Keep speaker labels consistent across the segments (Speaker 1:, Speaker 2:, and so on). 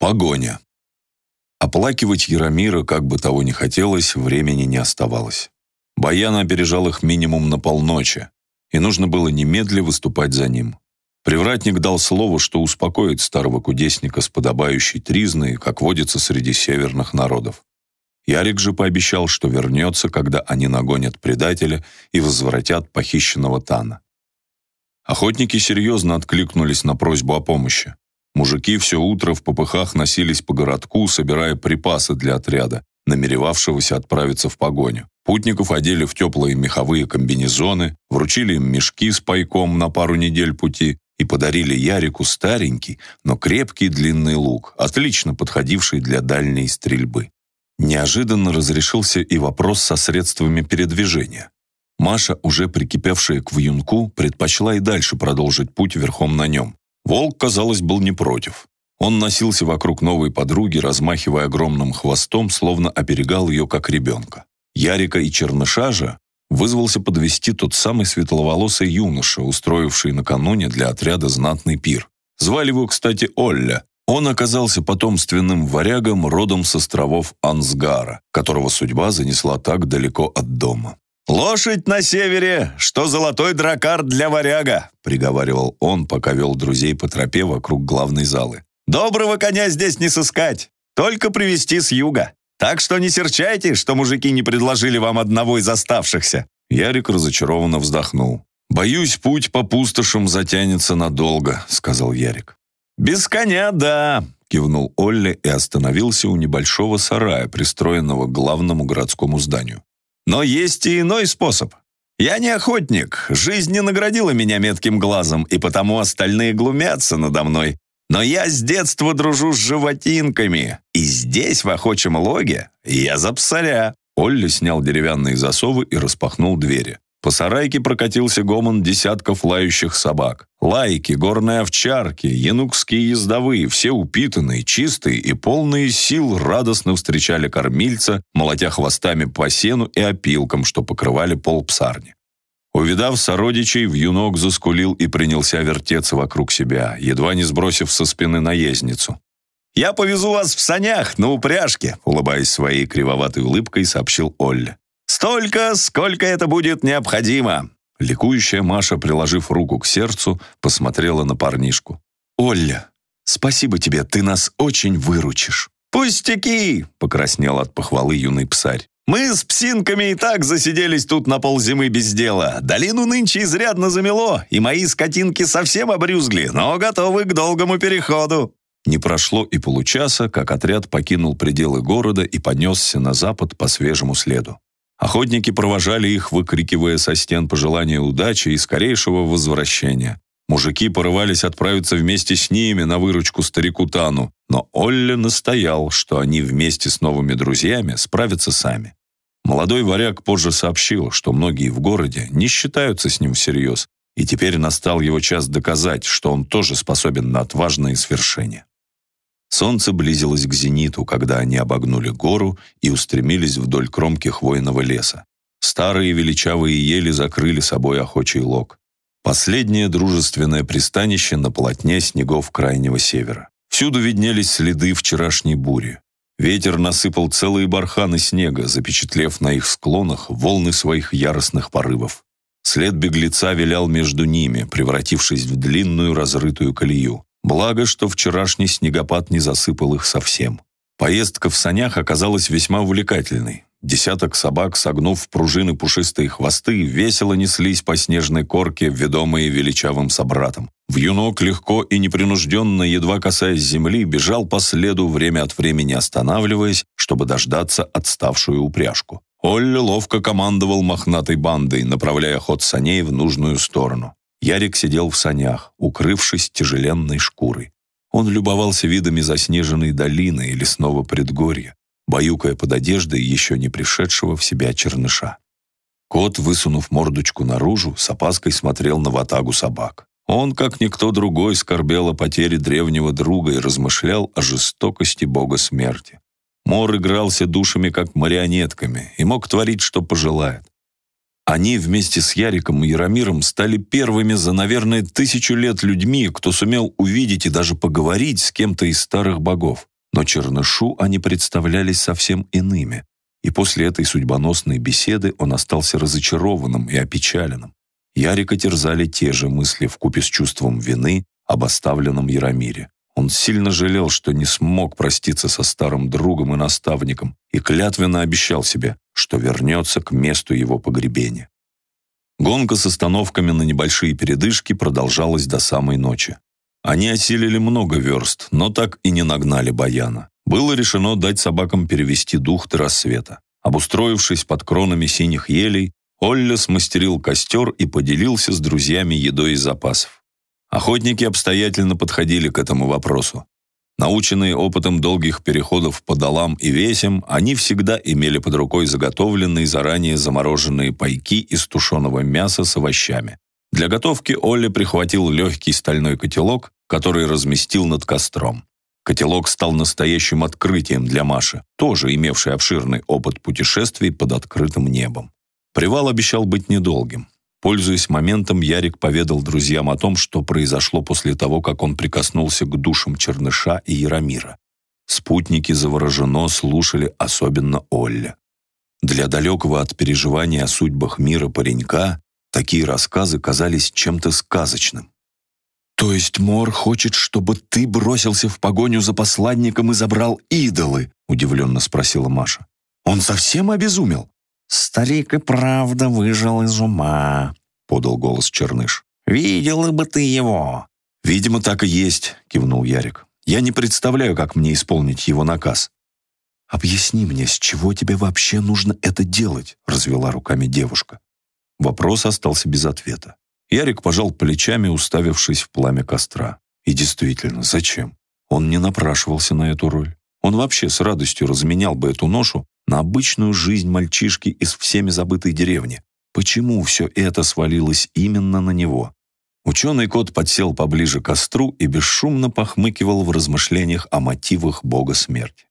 Speaker 1: Погоня. Оплакивать Яромира, как бы того ни хотелось, времени не оставалось. Баян опережал их минимум на полночи, и нужно было немедля выступать за ним. Привратник дал слово, что успокоит старого кудесника с подобающей тризной, как водится среди северных народов. Ярик же пообещал, что вернется, когда они нагонят предателя и возвратят похищенного Тана. Охотники серьезно откликнулись на просьбу о помощи. Мужики все утро в попыхах носились по городку, собирая припасы для отряда, намеревавшегося отправиться в погоню. Путников одели в теплые меховые комбинезоны, вручили им мешки с пайком на пару недель пути и подарили Ярику старенький, но крепкий длинный лук, отлично подходивший для дальней стрельбы. Неожиданно разрешился и вопрос со средствами передвижения. Маша, уже прикипевшая к вьюнку, предпочла и дальше продолжить путь верхом на нем. Волк, казалось, был не против. Он носился вокруг новой подруги, размахивая огромным хвостом, словно оберегал ее как ребенка. Ярика и Черныша же вызвался подвести тот самый светловолосый юноша, устроивший накануне для отряда знатный пир. Звали его, кстати, Олля. Он оказался потомственным варягом родом с островов Ансгара, которого судьба занесла так далеко от дома. «Лошадь на севере, что золотой дракар для варяга», приговаривал он, пока вел друзей по тропе вокруг главной залы. «Доброго коня здесь не сыскать, только привезти с юга. Так что не серчайте, что мужики не предложили вам одного из оставшихся». Ярик разочарованно вздохнул. «Боюсь, путь по пустошам затянется надолго», — сказал Ярик. «Без коня, да», — кивнул Олли и остановился у небольшого сарая, пристроенного к главному городскому зданию. Но есть и иной способ. Я не охотник, жизнь не наградила меня метким глазом, и потому остальные глумятся надо мной. Но я с детства дружу с животинками, и здесь, в охочем логе, я за псаря». Олли снял деревянные засовы и распахнул двери. По сарайке прокатился гомон десятков лающих собак. Лайки, горные овчарки, янукские ездовые, все упитанные, чистые и полные сил радостно встречали кормильца, молотя хвостами по сену и опилкам, что покрывали пол псарни. Увидав сородичей, вьюнок заскулил и принялся вертеться вокруг себя, едва не сбросив со спины наездницу. «Я повезу вас в санях, на упряжке», улыбаясь своей кривоватой улыбкой, сообщил Олля. Столько, сколько это будет необходимо!» Ликующая Маша, приложив руку к сердцу, посмотрела на парнишку. «Оля, спасибо тебе, ты нас очень выручишь». «Пустяки!» — покраснел от похвалы юный псарь. «Мы с псинками и так засиделись тут на ползимы без дела. Долину нынче изрядно замело, и мои скотинки совсем обрюзгли, но готовы к долгому переходу». Не прошло и получаса, как отряд покинул пределы города и понесся на запад по свежему следу. Охотники провожали их, выкрикивая со стен пожелания удачи и скорейшего возвращения. Мужики порывались отправиться вместе с ними на выручку старику Тану, но Олли настоял, что они вместе с новыми друзьями справятся сами. Молодой варяг позже сообщил, что многие в городе не считаются с ним всерьез, и теперь настал его час доказать, что он тоже способен на отважные свершения. Солнце близилось к зениту, когда они обогнули гору и устремились вдоль кромки хвойного леса. Старые величавые ели закрыли собой охочий лог. Последнее дружественное пристанище на полотне снегов крайнего севера. Всюду виднелись следы вчерашней бури. Ветер насыпал целые барханы снега, запечатлев на их склонах волны своих яростных порывов. След беглеца вилял между ними, превратившись в длинную разрытую колею. Благо, что вчерашний снегопад не засыпал их совсем. Поездка в санях оказалась весьма увлекательной. Десяток собак, согнув пружины пушистые хвосты, весело неслись по снежной корке, ведомые величавым собратом. Вьюнок легко и непринужденно, едва касаясь земли, бежал по следу, время от времени останавливаясь, чтобы дождаться отставшую упряжку. Олли ловко командовал мохнатой бандой, направляя ход саней в нужную сторону. Ярик сидел в санях, укрывшись тяжеленной шкурой. Он любовался видами заснеженной долины и лесного предгорья, баюкая под одеждой еще не пришедшего в себя черныша. Кот, высунув мордочку наружу, с опаской смотрел на ватагу собак. Он, как никто другой, скорбел о потере древнего друга и размышлял о жестокости бога смерти. Мор игрался душами, как марионетками, и мог творить, что пожелает. Они вместе с Яриком и Яромиром стали первыми за, наверное, тысячу лет людьми, кто сумел увидеть и даже поговорить с кем-то из старых богов. Но Чернышу они представлялись совсем иными, и после этой судьбоносной беседы он остался разочарованным и опечаленным. Ярика терзали те же мысли вкупе с чувством вины об оставленном Яромире. Он сильно жалел, что не смог проститься со старым другом и наставником, и клятвенно обещал себе, что вернется к месту его погребения. Гонка с остановками на небольшие передышки продолжалась до самой ночи. Они осилили много верст, но так и не нагнали Баяна. Было решено дать собакам перевести дух до рассвета. Обустроившись под кронами синих елей, Олля смастерил костер и поделился с друзьями едой из запасов. Охотники обстоятельно подходили к этому вопросу. Наученные опытом долгих переходов по долам и весям, они всегда имели под рукой заготовленные заранее замороженные пайки из тушеного мяса с овощами. Для готовки Олли прихватил легкий стальной котелок, который разместил над костром. Котелок стал настоящим открытием для Маши, тоже имевшей обширный опыт путешествий под открытым небом. Привал обещал быть недолгим. Пользуясь моментом, Ярик поведал друзьям о том, что произошло после того, как он прикоснулся к душам Черныша и Яромира. Спутники завороженно слушали особенно Олля. Для далекого от переживания о судьбах мира паренька такие рассказы казались чем-то сказочным. «То есть Мор хочет, чтобы ты бросился в погоню за посланником и забрал идолы?» — удивленно спросила Маша. «Он совсем обезумел?»
Speaker 2: «Старик и правда выжил из ума», — подал голос Черныш. «Видела бы ты его!»
Speaker 1: «Видимо, так и есть», — кивнул Ярик. «Я не представляю, как мне исполнить его наказ». «Объясни мне, с чего тебе вообще нужно это делать?» — развела руками девушка. Вопрос остался без ответа. Ярик пожал плечами, уставившись в пламя костра. И действительно, зачем? Он не напрашивался на эту роль. Он вообще с радостью разменял бы эту ношу на обычную жизнь мальчишки из всеми забытой деревни. Почему все это свалилось именно на него? Ученый кот подсел поближе к костру и бесшумно похмыкивал в размышлениях о мотивах бога смерти.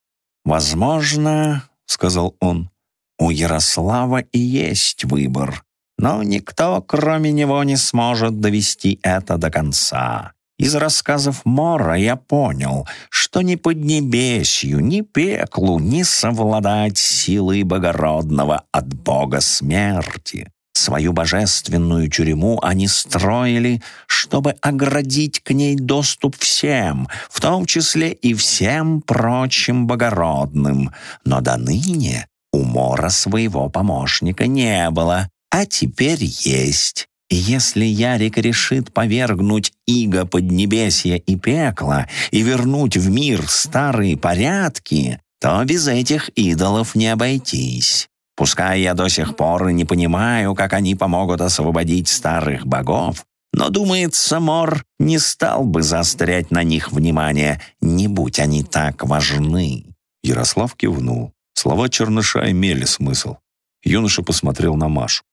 Speaker 2: «Возможно, — сказал он, — у Ярослава и есть выбор, но никто, кроме него, не сможет довести это до конца. Из рассказов Мора я понял, что ни Поднебесью, ни пеклу не совладать силой Богородного от Бога смерти. Свою божественную тюрьму они строили, чтобы оградить к ней доступ всем, в том числе и всем прочим богородным. Но до ныне у Мора своего помощника не было, а теперь есть. Если Ярик решит повергнуть иго Поднебесья и пекла и вернуть в мир старые порядки, то без этих идолов не обойтись. Пускай я до сих пор не понимаю, как они помогут освободить старых богов, но, думается, Мор не стал бы заострять на них внимание, не будь они так важны.
Speaker 1: Ярослав кивнул. Слова Черныша имели смысл. Юноша посмотрел на Машу.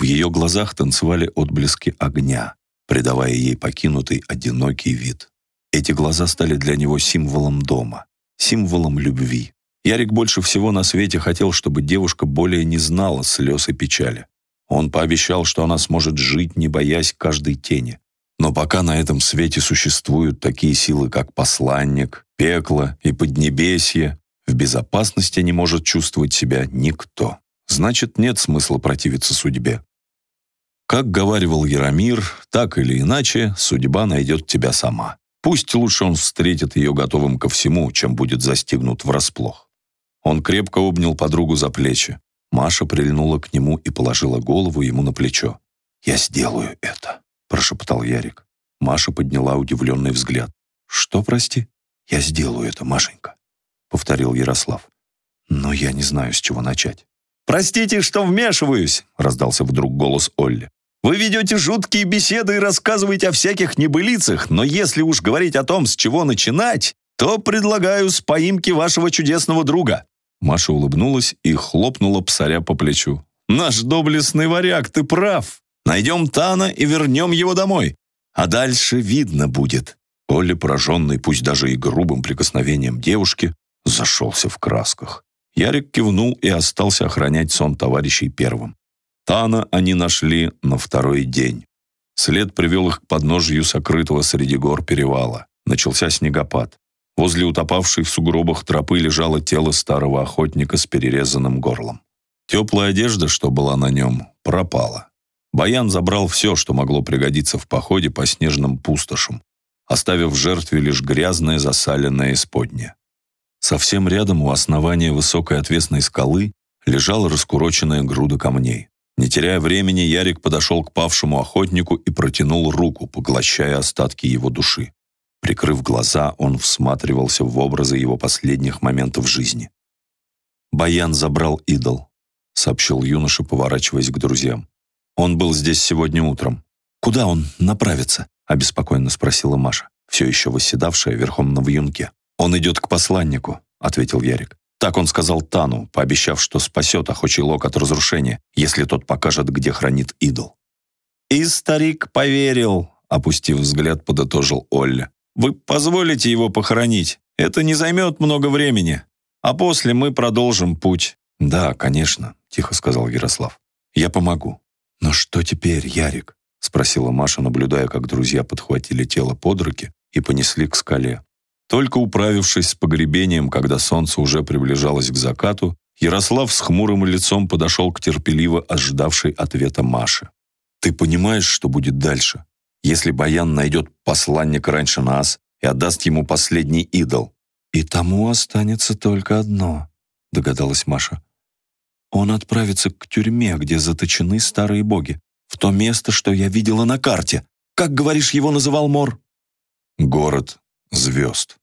Speaker 1: В ее глазах танцевали отблески огня, придавая ей покинутый одинокий вид. Эти глаза стали для него символом дома, символом любви. Ярик больше всего на свете хотел, чтобы девушка более не знала слез и печали. Он пообещал, что она сможет жить, не боясь каждой тени. Но пока на этом свете существуют такие силы, как посланник, пекло и поднебесье, в безопасности не может чувствовать себя никто. Значит, нет смысла противиться судьбе. Как говаривал Яромир, так или иначе, судьба найдет тебя сама. Пусть лучше он встретит ее готовым ко всему, чем будет застигнут врасплох. Он крепко обнял подругу за плечи. Маша прильнула к нему и положила голову ему на плечо. «Я сделаю это», — прошептал Ярик. Маша подняла удивленный взгляд. «Что, прости?» «Я сделаю это, Машенька», — повторил Ярослав. «Но я не знаю, с чего начать».
Speaker 3: «Простите, что вмешиваюсь», — раздался вдруг голос Олли. Вы ведете жуткие беседы и рассказываете о всяких небылицах, но если уж говорить о том, с чего начинать, то предлагаю с поимки вашего чудесного друга».
Speaker 1: Маша улыбнулась и хлопнула псаря по плечу.
Speaker 3: «Наш доблестный варяг, ты прав. Найдем Тана и вернем его домой. А дальше видно будет».
Speaker 1: Оля, пораженный, пусть даже и грубым прикосновением девушки, зашелся в красках. Ярик кивнул и остался охранять сон товарищей первым. Тана они нашли на второй день. След привел их к подножью сокрытого среди гор перевала. Начался снегопад. Возле утопавшей в сугробах тропы лежало тело старого охотника с перерезанным горлом. Теплая одежда, что была на нем, пропала. Баян забрал все, что могло пригодиться в походе по снежным пустошам, оставив жертве лишь грязное засаленное исподнее. Совсем рядом у основания высокой отвесной скалы лежала раскуроченная груда камней. Не теряя времени, Ярик подошел к павшему охотнику и протянул руку, поглощая остатки его души. Прикрыв глаза, он всматривался в образы его последних моментов жизни. «Баян забрал идол», — сообщил юноша, поворачиваясь к друзьям. «Он был здесь сегодня утром. Куда он направится?» — обеспокоенно спросила Маша, все еще восседавшая верхом на вьюнке. «Он идет к посланнику», — ответил Ярик. Так он сказал Тану, пообещав, что спасет охочий лог от разрушения, если тот покажет, где хранит идол. «И старик поверил», — опустив взгляд, подытожил Олля. Вы позволите его похоронить? Это не займет много времени. А после мы продолжим путь». «Да, конечно», — тихо сказал Ярослав. «Я помогу». «Но что теперь, Ярик?» — спросила Маша, наблюдая, как друзья подхватили тело под руки и понесли к скале. Только управившись с погребением, когда солнце уже приближалось к закату, Ярослав с хмурым лицом подошел к терпеливо ожидавшей ответа Маше. «Ты понимаешь, что будет дальше?» если Баян найдет посланника раньше нас и отдаст ему последний идол. И тому останется только одно, догадалась Маша. Он отправится к тюрьме, где заточены старые боги, в то место, что я видела на карте. Как, говоришь, его называл Мор? Город звезд,